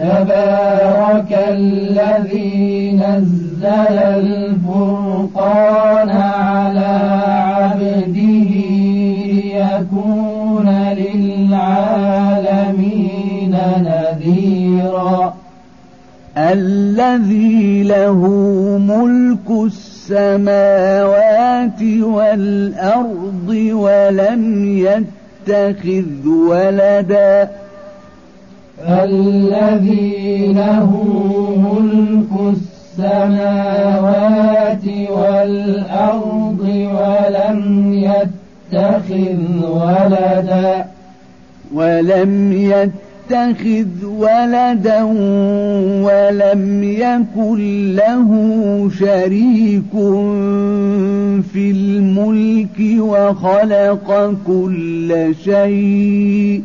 تبارك الذي نزل الفرقان على عبده ليكون للعالمين نذيرا. الذي له ملك السماوات والأرض ولم يتخذ ولداً. الذي له ملك السماوات والأرض ولم يتخذ ولدا. ولم يتخذ ولدا ولم يكن له شريك في الملك وخلق كل شيء.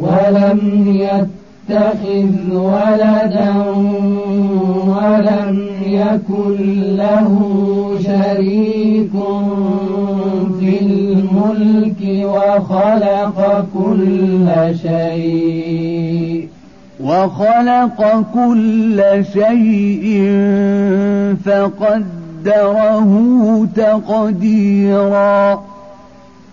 ولم يتخذ ولدا ولم يكن له شريك في الملك وخلق كل شيء. وخلق كل شيء فقدره تقديرا.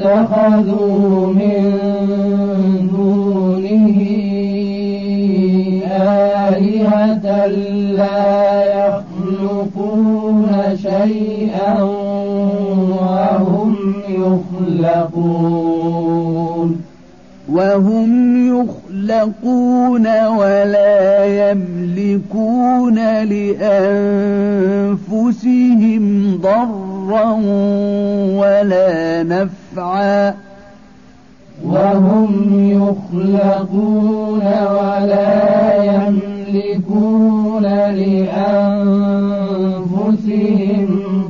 اتخذوا من دونه آلهة لا يخلقون شيئا وهم يخلقون. وهم يخلقون ولا يملكون لأنفسهم ضرا ولا نفعا. وهم يخلقون ولا يملكون لأنفسهم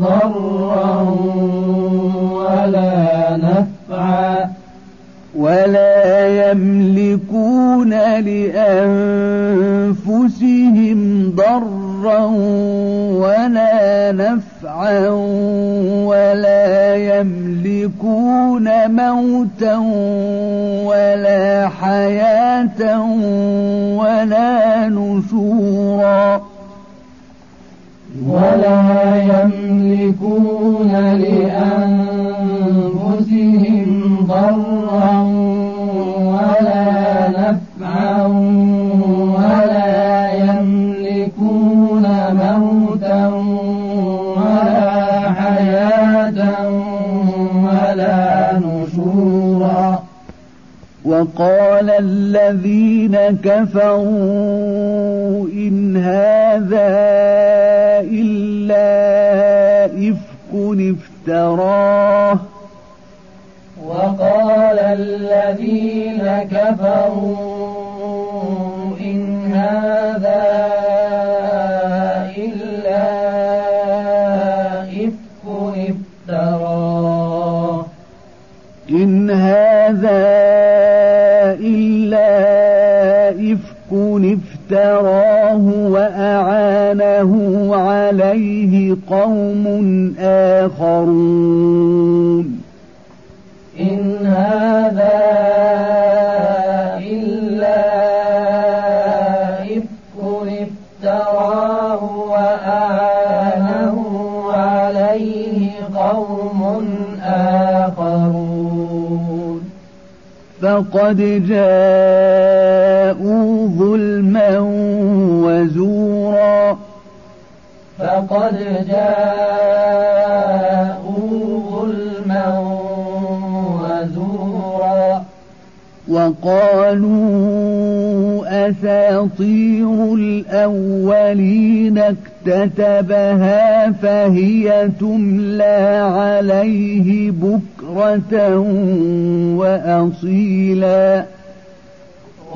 ضرا ولا نفعا. ولا يملكون لأنفسهم ضرا ولا نفعا ولا يملكون موتا ولا حياة ولا نشورا. ولا يملكون لأنفسهم كفروا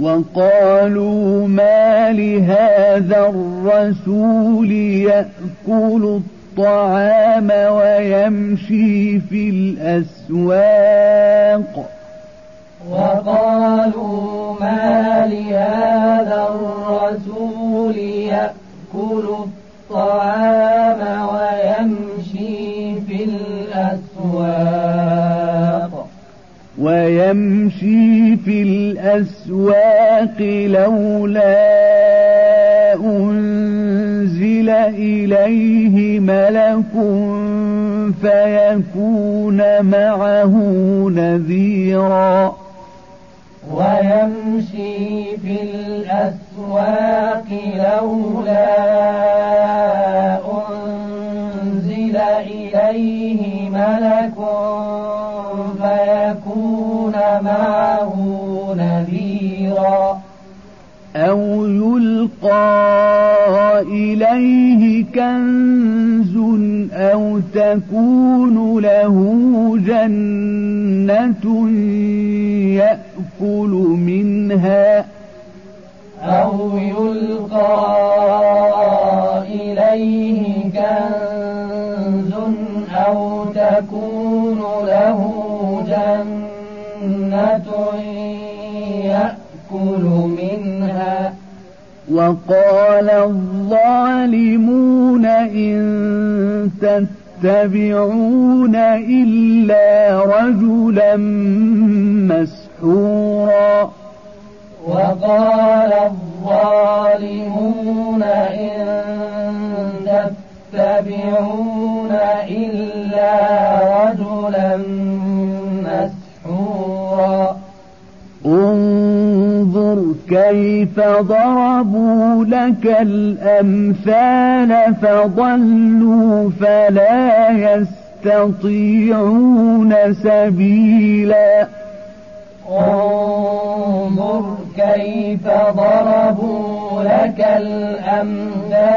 وقالوا ما لهذا الرسول يأكل الطعام ويمشي في الأسواق. وقالوا ما لهذا الرسول يأكل الطعام ويمشي في الأسواق. ويمشي في الأسواق لولا أنزل إليه ملك فيكون معه نذيرا. ويمشي في الأسواق لولا أنزل إليه ملك فيكون معه نذيرا. أو يلقى إليه كنز أو تكون له جنة يأكل منها أو يلقى إليه كنز أو تكون جنة يأكل منها. وقال الظالمون إن تتبعون إلا رجلا مسحورا. وقال الظالمون إن تتبعون إلا رجلا مسحورا انظر كيف ضربوا لك الأمثال فضلوا فلا يستطيعون سبيلا. انظر كيف ضربوا لك الأمثال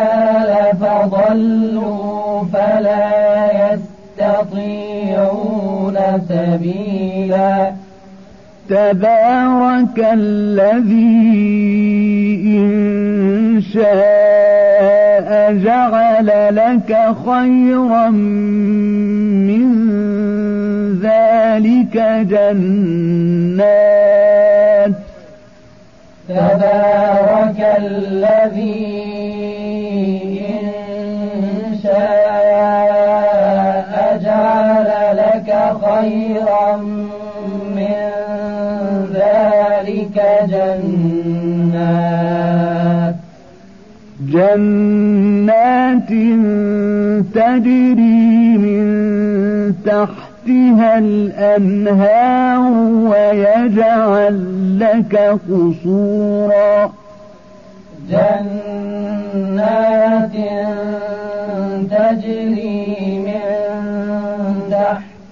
فضلوا فلا يستطيعون سبيلا. تبارك الذي إن شاء جعل لك خيرا من ذلك جنات. تبارك الذي إن شاء جعل لك خيرا جنات تجري من تحتها الأنهار ويجعل لك قصورا. جنات تجري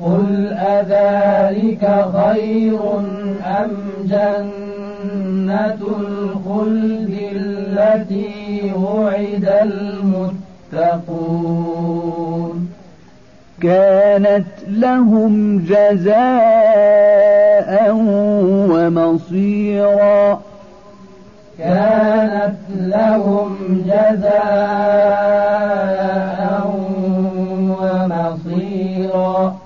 قل أذلك خير أم جنة الخلد التي وعد المتقون كانت لهم جزاء ومصيرا كانت لهم جزاء ومصيرا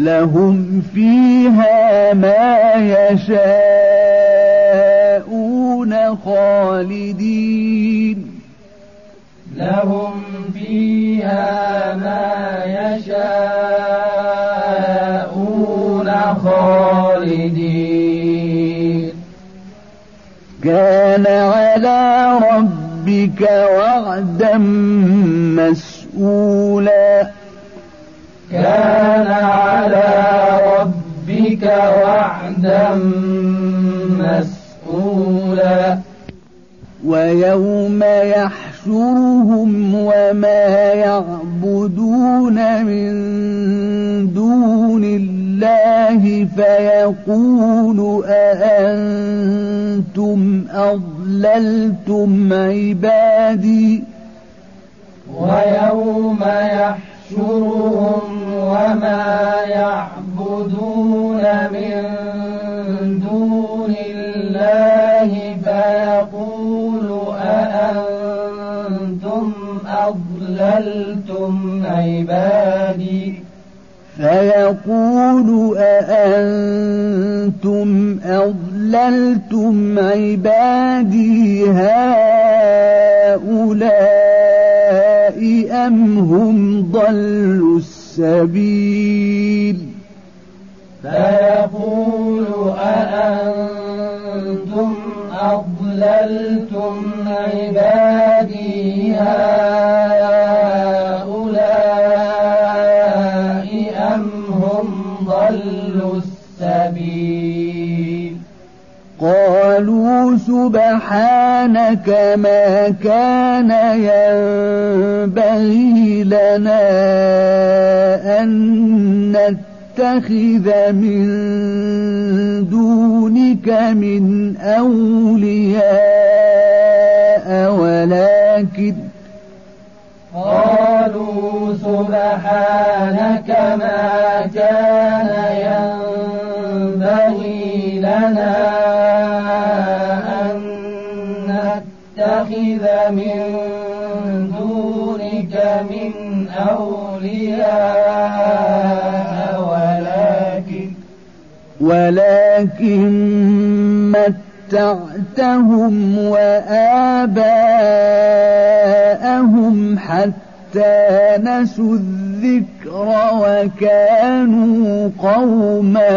لهم فيها ما يشاءون خالدين. لهم فيها ما يشاءون خالدين. كان على ربك وعدا مسؤولا. كان ربك وعدا مسؤولا. ويوم يحشرهم وما يعبدون من دون الله فيقول أأنتم أضللتم عبادي؟ ويوم يحشرهم وما يعبدون من دون الله فيقول أأنتم أضللتم عبادي؟ فيقول أأنتم أضللتم عبادي هؤلاء أم هم ضلوا السبيل؟ فيقول أأنتم أضللتم عبادي هؤلاء أم هم ضلوا السبيل؟ قالوا سبحانك ما كان ينبغي لنا أن نتخذ من دونك من أولياء ولكن قالوا سبحانك ما كان ينبغي لنا أن نتخذ من دونك من أولياء. ولكن متعتهم وآباءهم حتى نسوا الذكر وكانوا قوما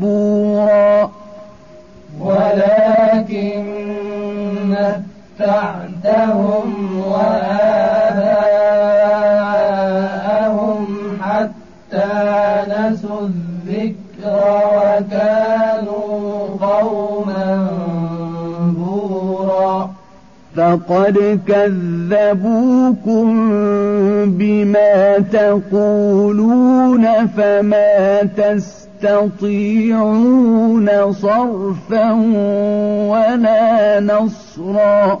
بورا. ولكن متعتهم وآباءهم حتى نسوا الذكر وكانوا قوما بورا فقد كذبوكم بما تقولون فما تستطيعون صرفا ولا نصرا.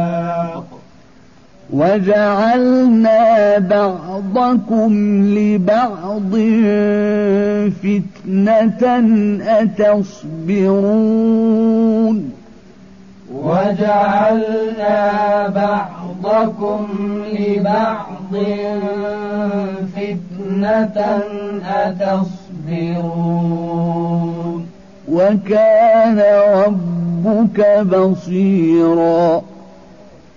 وجعلنا بعضكم لبعض فتنة أتصبرون. وجعلنا بعضكم لبعض فتنة أتصبرون. وكان ربك بصيرا.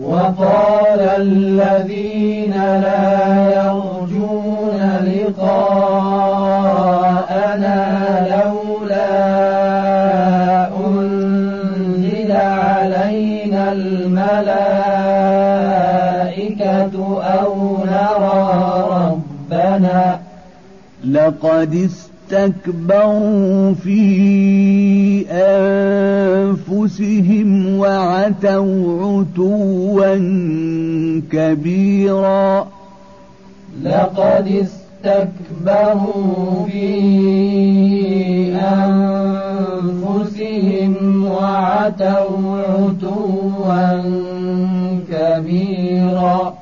وقال الذين لا يرجون لقاءنا لولا أنزل علينا الملائكة أو نرى ربنا. لقد استكبروا في أنفسهم وعتوا عتوا كبيرا. لقد استكبروا في أنفسهم وعتوا عتوا كبيرا.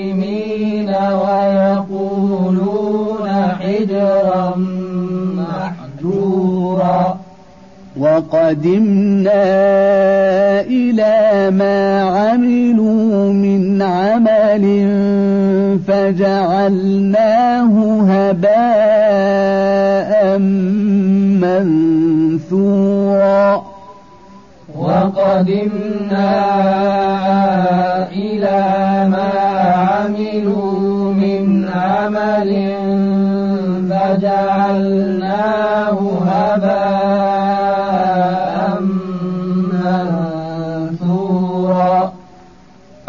ويقولون حجرا محجورا. وقدمنا إلى ما عملوا من عمل فجعلناه هباء منثورا. وقدمنا إلى ما عملوا من عمل فجعلناه هباء منثورا.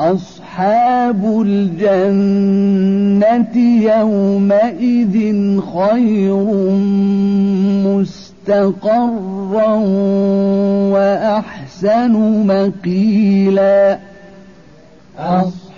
أصحاب الجنة يومئذ خير مستقرا وأحسن مقيلا. أصحاب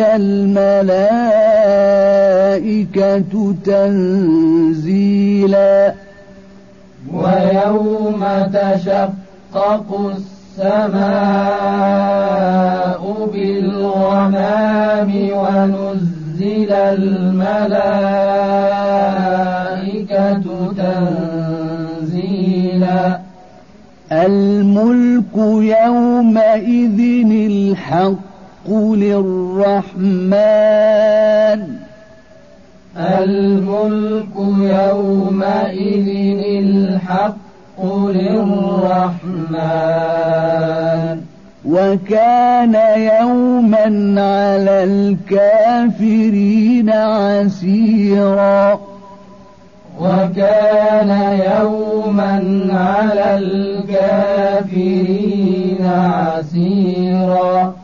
الملائكة تنزيلا. ويوم تشقق السماء بالغمام ونزل الملائكة تنزيلا. الملك يومئذ الحق. للرحمن الملك يومئذ الحق للرحمن وكان يوما على الكافرين عسيرا وكان يوما على الكافرين عسيرا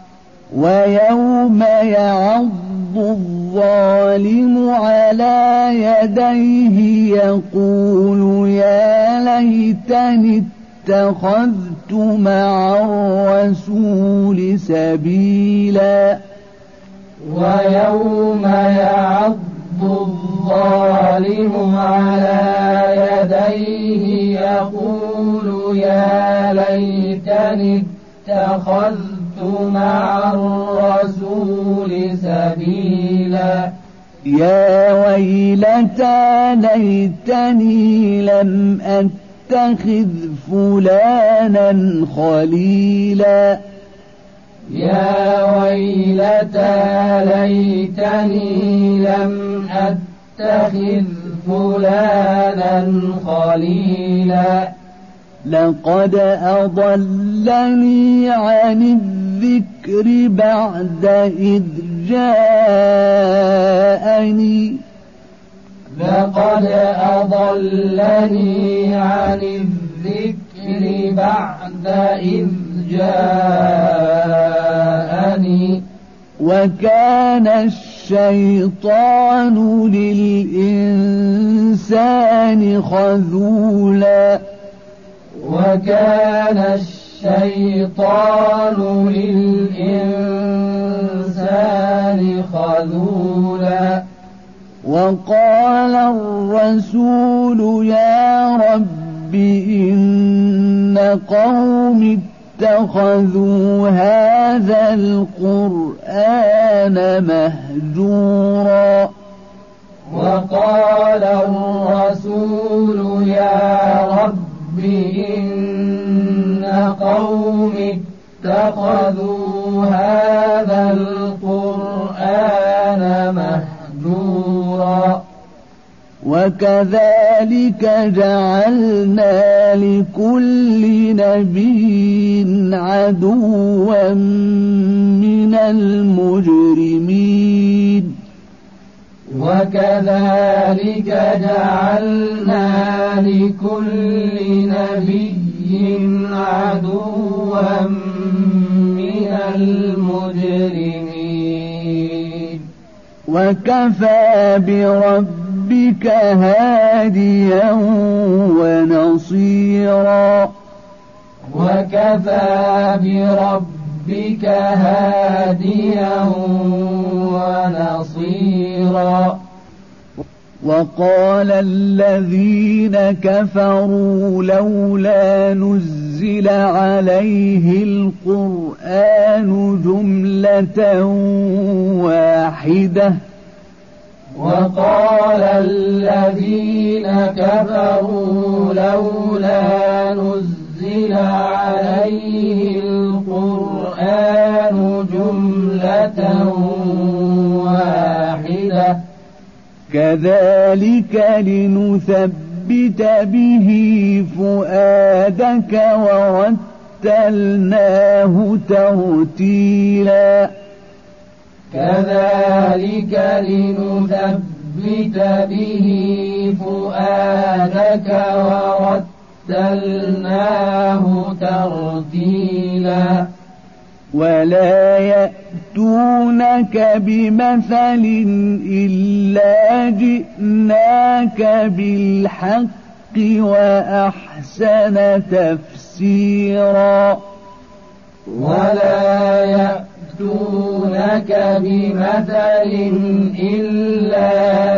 ويوم يعض الظالم على يديه يقول يا ليتني اتخذت مع الرسول سبيلا. ويوم يعض الظالم على يديه يقول يا ليتني اتخذت مع الرسول سبيلا. يا ويلتى ليتني لم أتخذ فلانا خليلا. يا ويلتى ليتني لم أتخذ فلانا خليلا. لقد أضلني عن الذكر بعد إذ جاءني. لقد أضلني عن الذكر بعد إذ جاءني. وكان الشيطان للإنسان خذولا. وكان الشيطان للإنسان خذولا. وقال الرسول يا رب إن قوم اتخذوا هذا القرآن مهجورا. وقال الرسول يا رب إن قوم اتخذوا هذا القرآن مهجورا. وكذلك جعلنا لكل نبي عدوا من المجرمين. وكذلك جعلنا لكل نبي عدوا من المجرمين. وكفى بربك هاديا ونصيرا. وكفى بربك هاديا ونصيرا. وقال الذين كفروا لولا نزل عليه القرآن جملة واحدة. وقال الذين كفروا لولا نزل عليه القرآن جملة واحدة كذلك لنثبت به فؤادك ورتلناه ترتيلا. كذلك لنثبت به فؤادك ورتلناه ترتيلا. ولا يأتونك بمثل إلا جئناك بالحق وأحسن تفسيرا ولا يأتونك بمثل إلا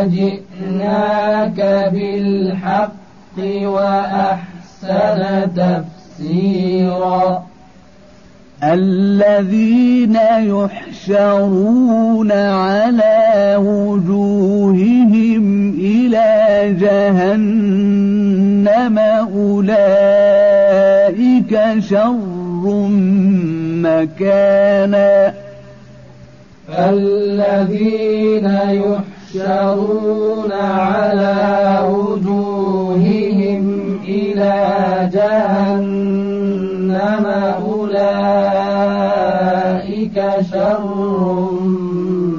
جئناك بالحق وأحسن تفسيرا الذين يحشرون على وجوههم إلى جهنم أولئك شر مكانا. الذين يحشرون على وجوههم إلى جهنم أولئك شر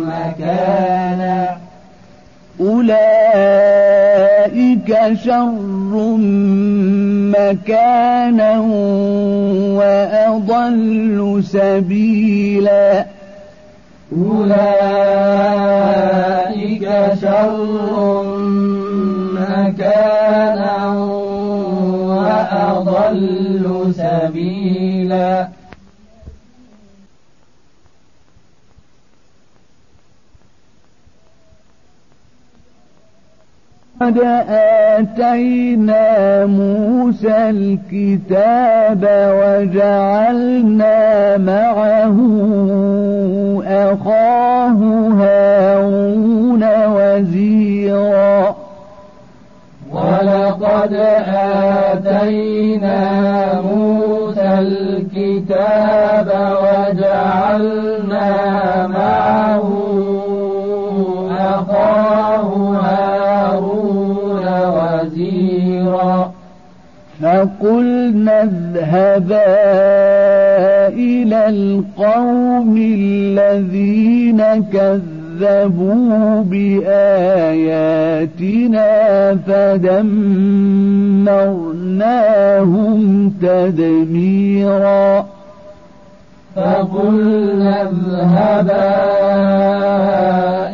مكانا. أولئك شر مكانا وأضل سبيلا. أولئك شر مكانا وأضل سبيلا. قد آتينا موسى الكتاب وجعلنا معه أخاه هارون وزيرا. ولقد آتينا موسى الكتاب وجعلنا معه أخاه هارون وزيرا. فقلنا اذهبا إلى القوم الذين كذبوا. بآياتنا فدمرناهم تدميرا فقلنا اذهبا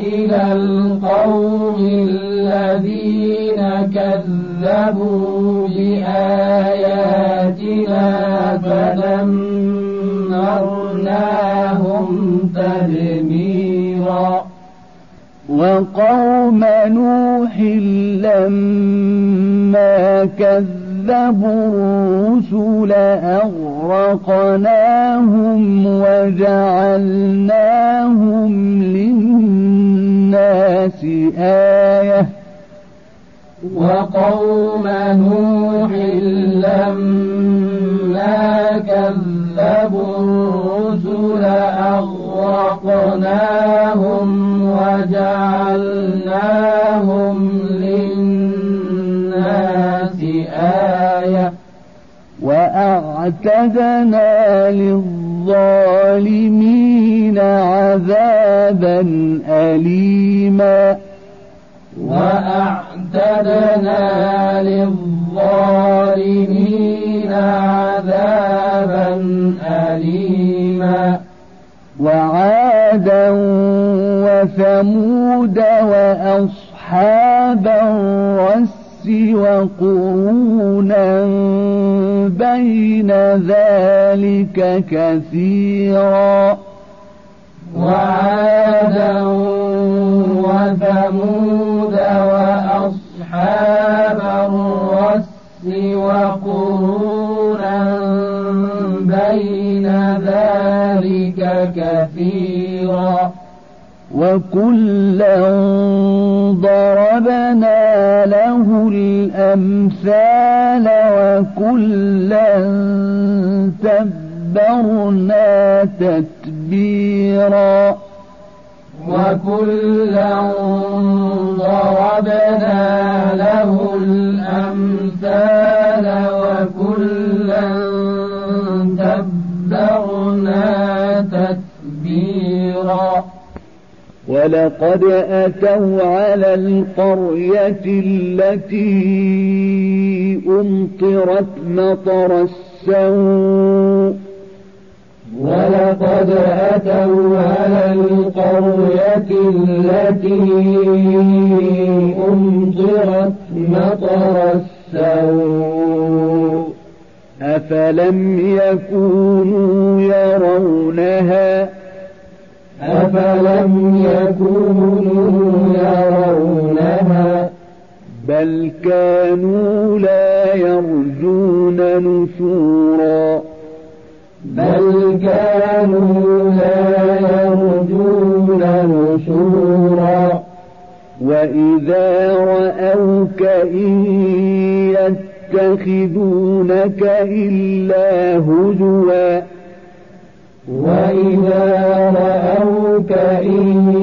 إلى القوم الذين كذبوا بآياتنا فدمرناهم تدميرا وقوم نوح لما كذبوا الرسل أغرقناهم وجعلناهم للناس آية. وقوم نوح لما كذبوا الرسل أغرقناهم وجعلناهم للناس آية وأعتدنا للظالمين عذابا أليما وأعتدنا للظالمين عذابا أليما وعادا وثمود وأصحاب الرس وقرونا بين ذلك كثيرا. وعادا وثمود وأصحاب الرس وقرونا بين ذلك كثيرا. وكلا ضربنا له الأمثال وكلا تبرنا تتبيرا وكلا ضربنا له الأمثال وكلا ولقد أتوا على القرية التي أمطرت مطر السوء. ولقد أتوا على القرية التي أمطرت مطر السوء. أفلم يكونوا يرونها أفلم يكونوا يرونها؟ بل كانوا لا يرجون نشورا. بل كانوا لا يرجون نشورا. وإذا رأوك إن يتخذونك إلا هزوا وإذا رأوك إن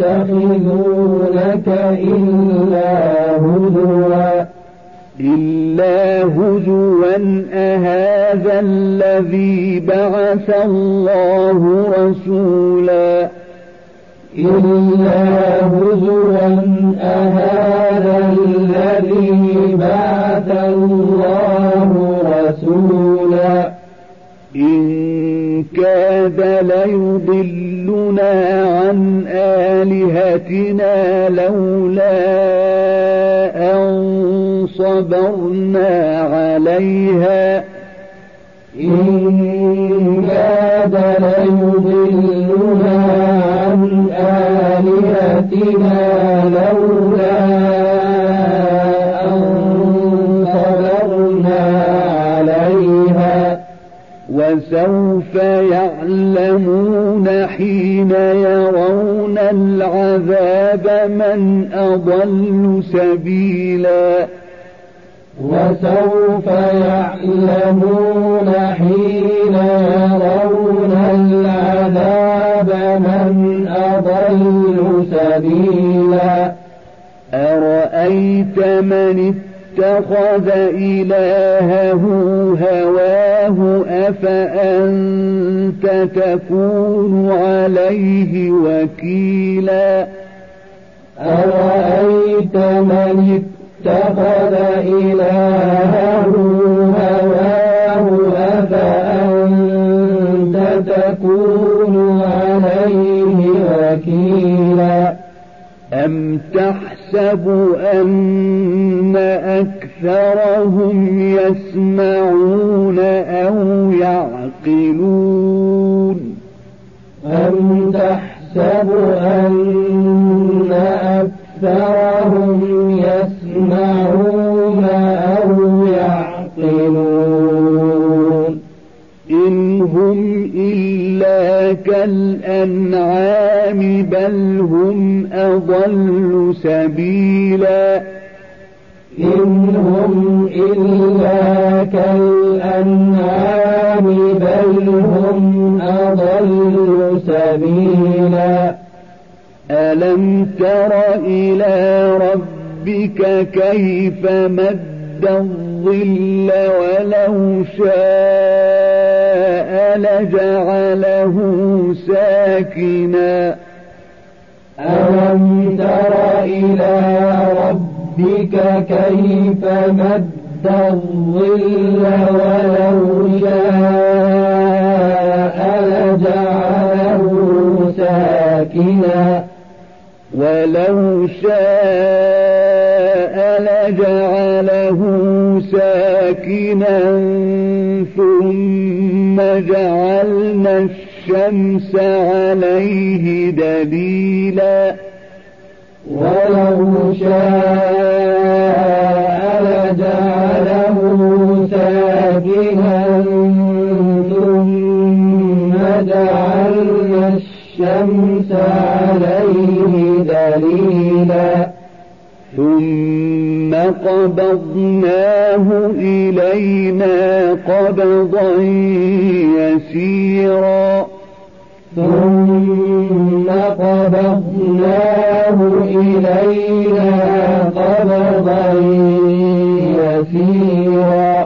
يتخذونك إلا هزوا إلا هزوا أهذا الذي بعث الله رسولا إلا هزوا أهذا الذي بعث الله رسولا كاد ليضلنا عن آلهتنا لولا أن صبرنا عليها. إن كاد ليضلنا عن آلهتنا لولا وسوف يعلمون حين يرون العذاب من أضل سبيلا. وسوف يعلمون حين يرون العذاب من أضل سبيلا. أرأيت من اتخذ إلهه هواه أفأنت تكون عليه وكيلا؟ أرأيت من اتخذ إلهه هواه أفأنت تكون عليه وكيلا؟ أم تحسب أن أكثرهم يسمعون أو يعقلون. أم تحسب أن أكثرهم يسمعون كالأنعام بل هم أضل سبيلا. إن هم إلا كالأنعام بل هم أضل سبيلا. ألم تر إلى ربك كيف مد الظل ولو شاء لجعله ساكنا. ألم تر إلى ربك كيف مد الظل ولو شاء لجعله ساكنا. ولو شاء لجعله ساكنا. ثم جعلنا الشمس عليه دليلا. ولو شاء جعله ساكنا ثم جعلنا الشمس عليه دليلا. ثم قبضناه إلينا قبضا يسيرا. ثم قبضناه إلينا قبضا يسيرا.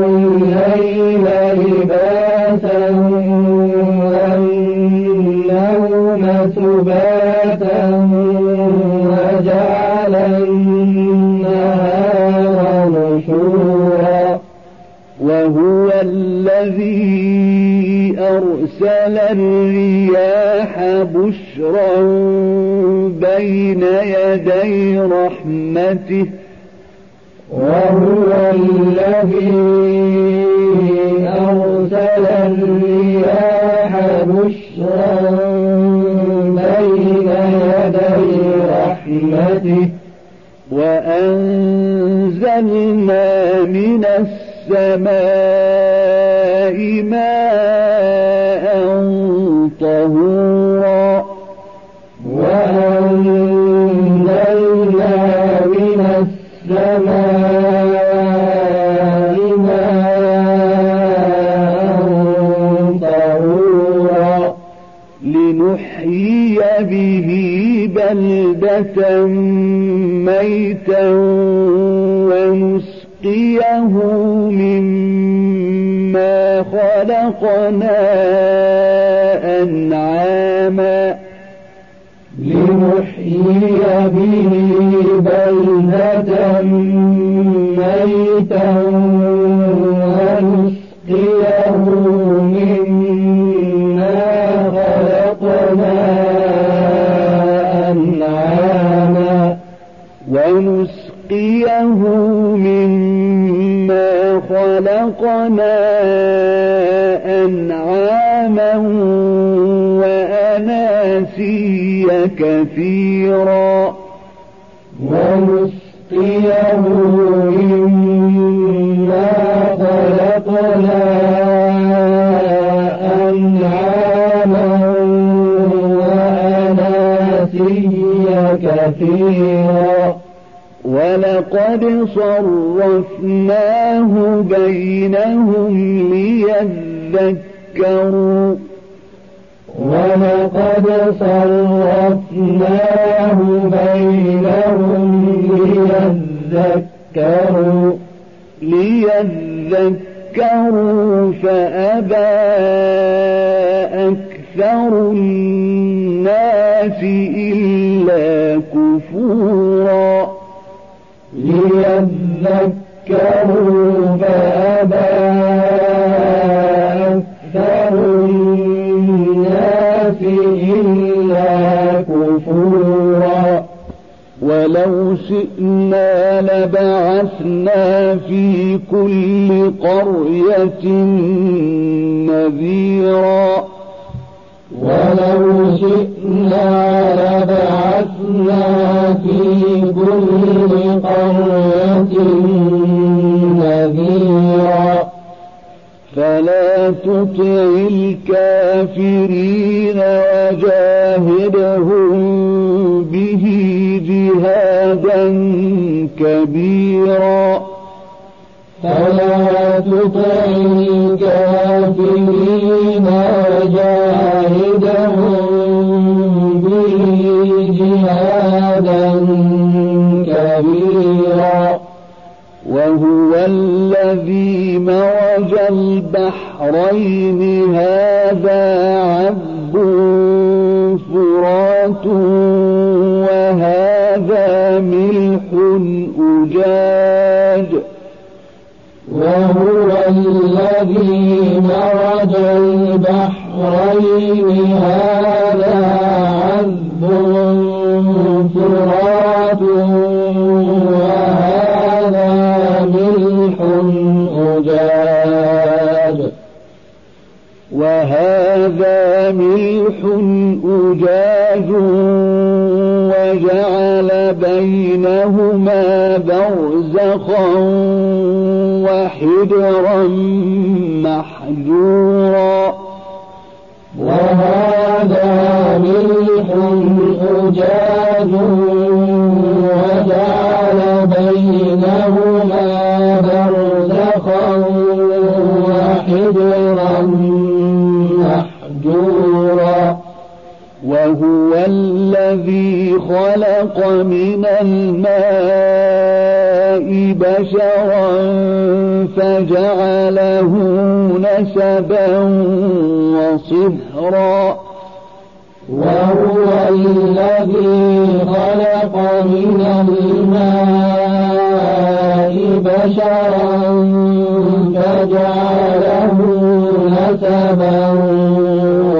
سباتا وجعل النهار نشورا وهو الذي أرسل الرياح بشرا بين يدي رحمته وهو الذي أرسل الرياح بشرا بين يدي رحمته وأنزلنا من السماء ماء طهورا بلدة ميتا ونسقيه مما خلقنا أنعاما لنحيي به بلدة ميتا ونسقيه مما خلقنا أنعاما وأناسيا كثيرا. ونسقيه مما خلقنا كثيرا. ولقد صرفناه بينهم ليذكروا. ولقد صرفناه بينهم ليذكروا. ليذكروا فأبى أكثر الناس إلا كفورا. إلا كفورا ولو شئنا لبعثنا في كل قرية نذيرا. ولو شئنا لبعثنا فلا تطع الكافرين وجاهدهم به جهادا كبيرا. فلا تطع الكافرين وجاهدهم كبيرا وهو الذي مرج البحرين. هذا عذب فرات وهذا ملح أجاج. وهو الذي مرج البحرين. هذا عذب فرات وهذا ملح أجاج وجعل بينهما برزخا وحجرا محجورا. وهذا ملح أجاج بينهما برزخا وحجرا محجورا. وهو الذي خلق من الماء بشرا فجعله نسبا وصهرا. وهو الذي خلق من الماء بشرا فجعله نسبا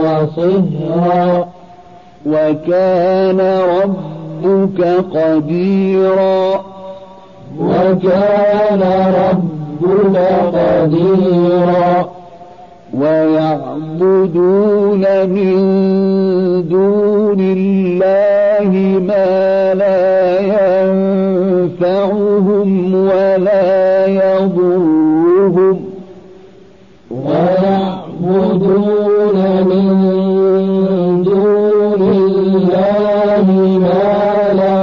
وصهرا. وكان ربك قديرا. وكان ربك قديرا. ويعبدون من دون الله ما لا ينفعهم ولا يضرهم. ويعبدون من دون الله ما لا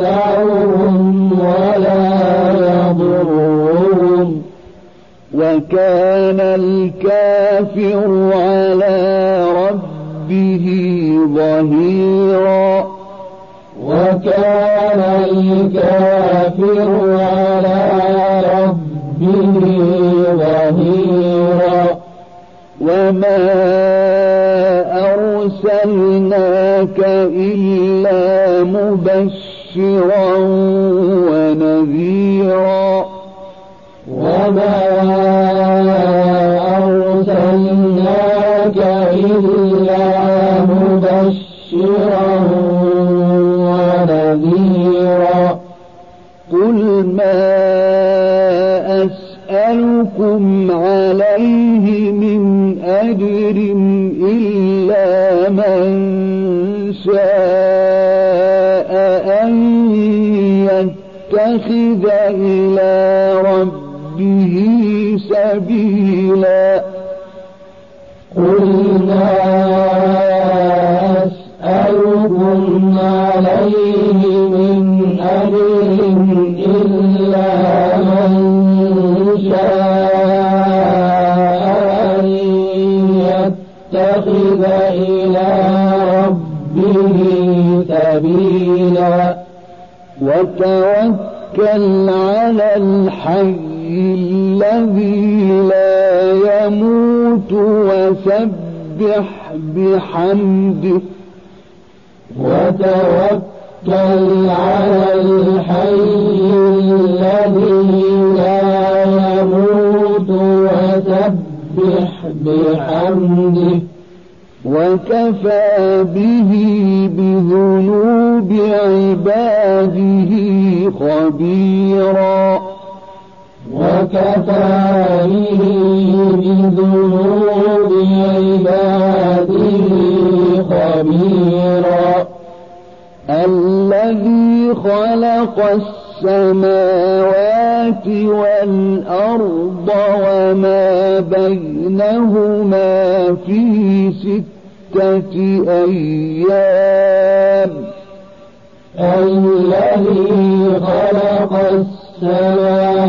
ينفعهم ولا يضرهم. وكان الكافر على ربه ظهيرا. وكان الكافر على ربه ظهيرا. وما أرسلناك إلا مبشرا ونذيرا. وما أسألكم عليه من أجر إلا من شاء أن يتخذ إلى ربه سبيلا. قل أسألكم عليه سبيلا وتوكل على الحي الذي لا يموت وسبح بحمده. وتوكل على الحي الذي لا يموت وسبح بحمده. وكفى به بذنوب عباده خبيرا. وكفى به بذنوب عباده خبيرا. الذي خلق السماوات والأرض وما بينهما في ستة أيام. الذي خلق السماوات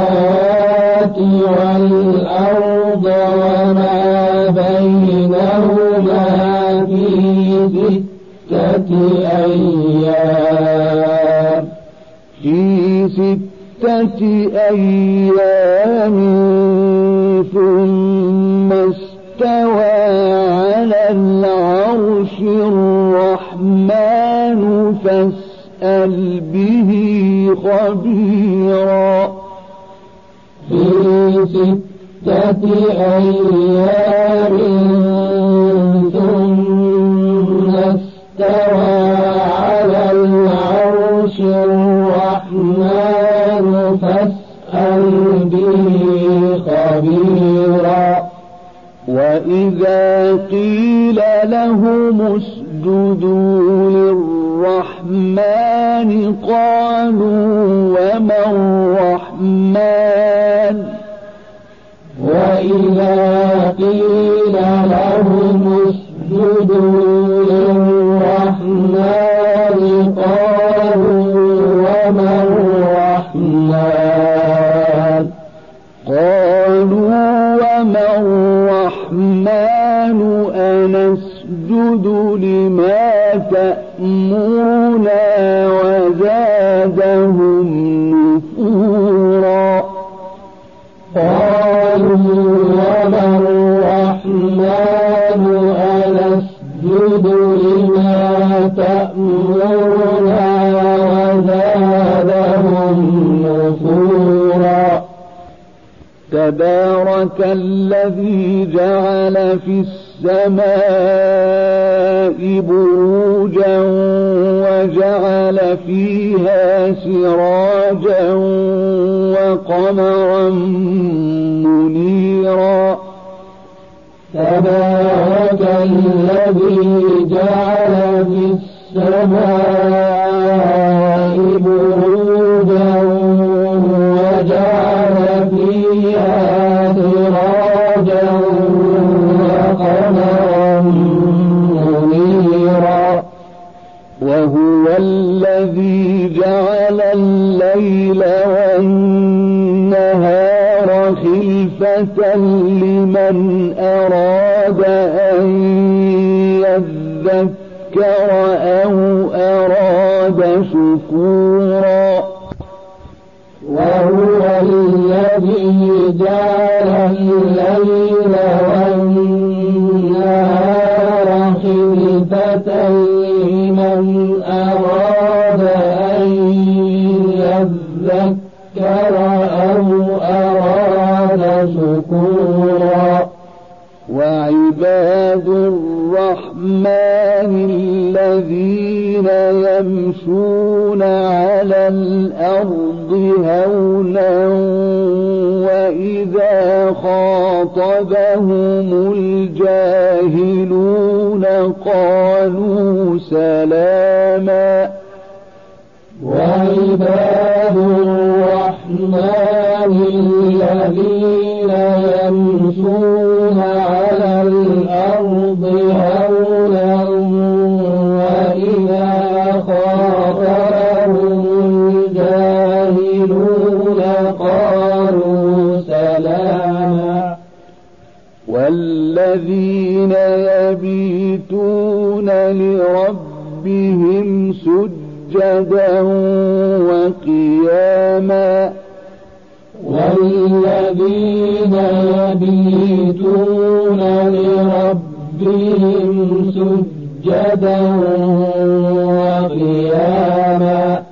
والأرض وما بينهما في ستة أيام. في ستة أيام ثم استوى فاسأل به خبيرا في أيام ثم استوى على العرش الرحمن فاسأل به خبيرا. وإذا قيل لهم اسجدوا للرحمن قالوا وما الرحمن وإذا قيل أنسجد لما تأمرنا وزادهم نفورا. قالوا وما الرحمن أنسجد لما تأمرنا وزادهم نفورا. تبارك الذي جعل في السماء بروجا وجعل فيها سراجا وقمرا منيرا. تبارك الذي جعل في السماء بروجا وجعل لمن أراد أن يذكر أو أراد شكورا. وهو الذي جعل الليل الرحمن الذين يمشون على الأرض هونا وإذا خاطبهم الجاهلون قالوا سلاما وعباد الرحمن الذين يمشون على الأرض هونا والذين يبيتون لربهم سجدا وقياما والذين يبيتون لربهم سجدا وقياما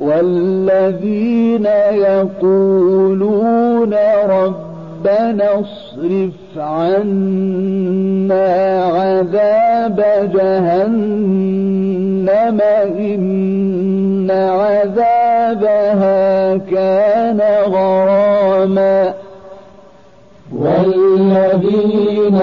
والذين يقولون ربنا اصرف عنا عذاب جهنم. إن عذابها كان غراما. والذين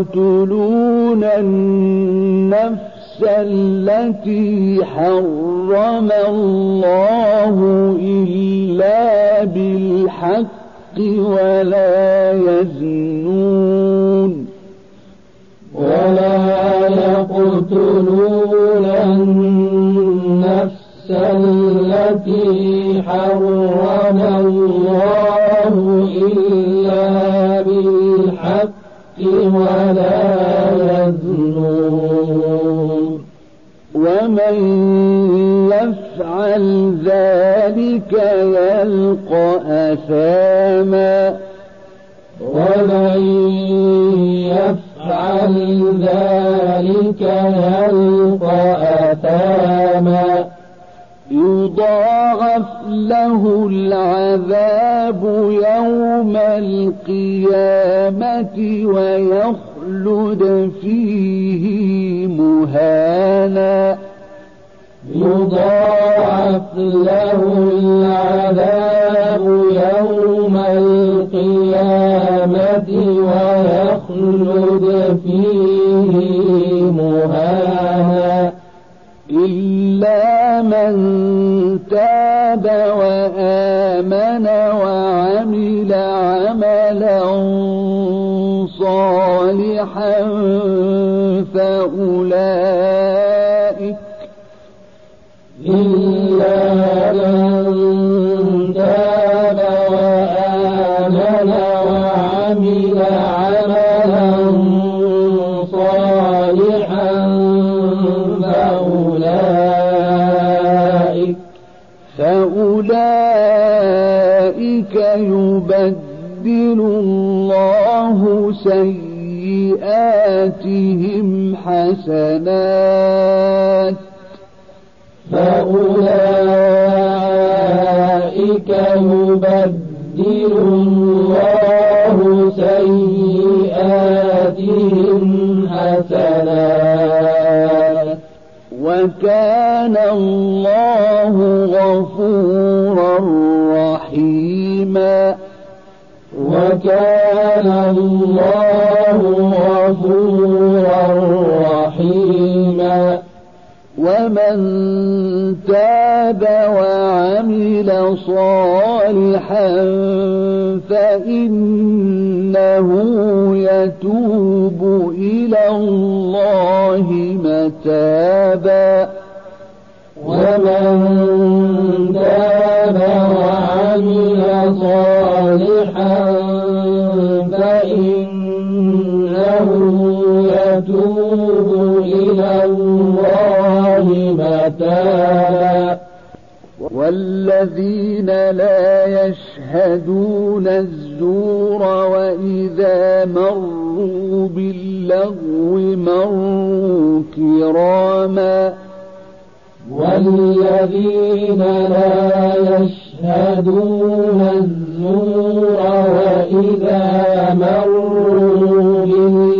يقتلون النفس التي حرم الله إلا بالحق ولا يزنون. ولا يقتلون النفس التي حرم الله ولا يزنون ومن يفعل ذلك يلقى أثاما. ومن يفعل ذلك يلقى أثاما. يضاعف له العذاب يوم القيامة ويخلد فيه مهانا. يضاعف له العذاب يوم القيامة ويخلد فيه مهانا. من تاب وآمن وعمل عملا صالحا فأولئك إلا من تاب وآمن سيئاتهم حسنات فأولئك يبدل الله سيئاتهم حسنات وكان الله غفورا رحيما وكان الله غفورا رحيما. ومن تاب وعمل صالحا فإنه يتوب إلى الله متابا. ومن إلى الله متابا. والذين لا يشهدون الزور وإذا مروا باللغو مروا كراما. والذين لا يشهدون الزور وإذا مروا باللغو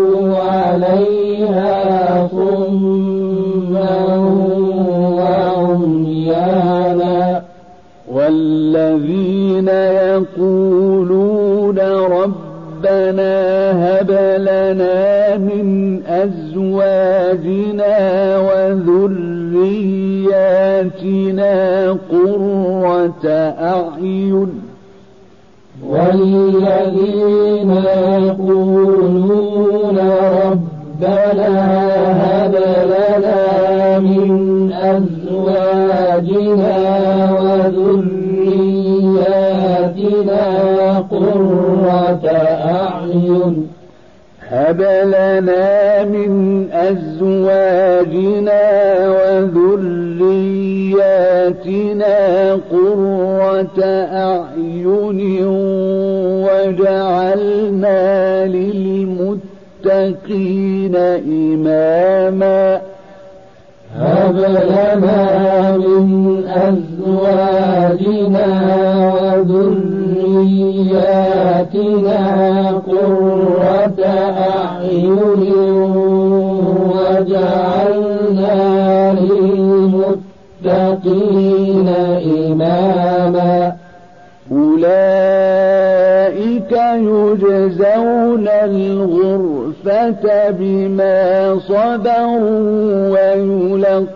عليها صما وعميانا والذين يقولون ربنا هب لنا من أزواجنا وذرياتنا قرة أعين. والذين يقولون ربنا هب لنا من أزواجنا وذرياتنا قرة أعين. هب لنا من أزواجنا وذرياتنا قرة أعين وجعلنا للمتقين إماما. هب لنا من أزواجنا وذرياتنا قرة أعين وجعلنا للمتقين إماما. أولئك يجزون الغرفة بما صبروا ويلقون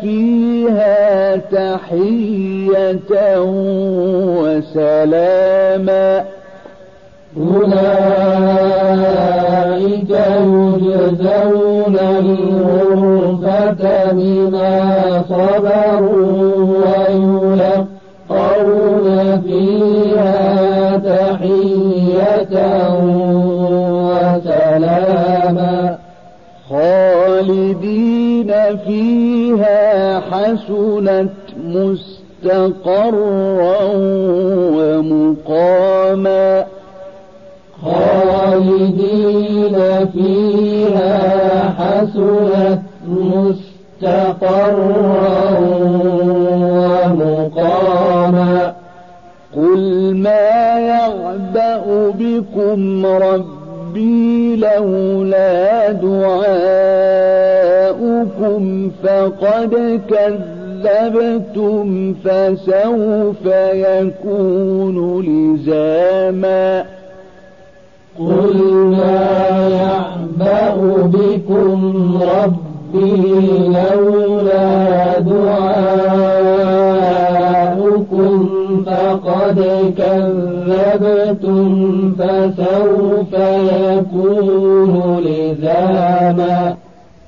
فيها تحية وسلاما أولئك يجزون الغرفة بما صبروا ويلقون فيها تحية خالدين فيها حسنت مستقرا ومقاما. خالدين فيها حسنت مستقرا ومقاما. قل ما يعبأ بكم ربي لولا دعاؤكم فقد كذبتم فسوف يكون لزاما قل ما يعبأ بكم ربي لولا دعاؤكم فقد كذبتم فسوف يكون لزاما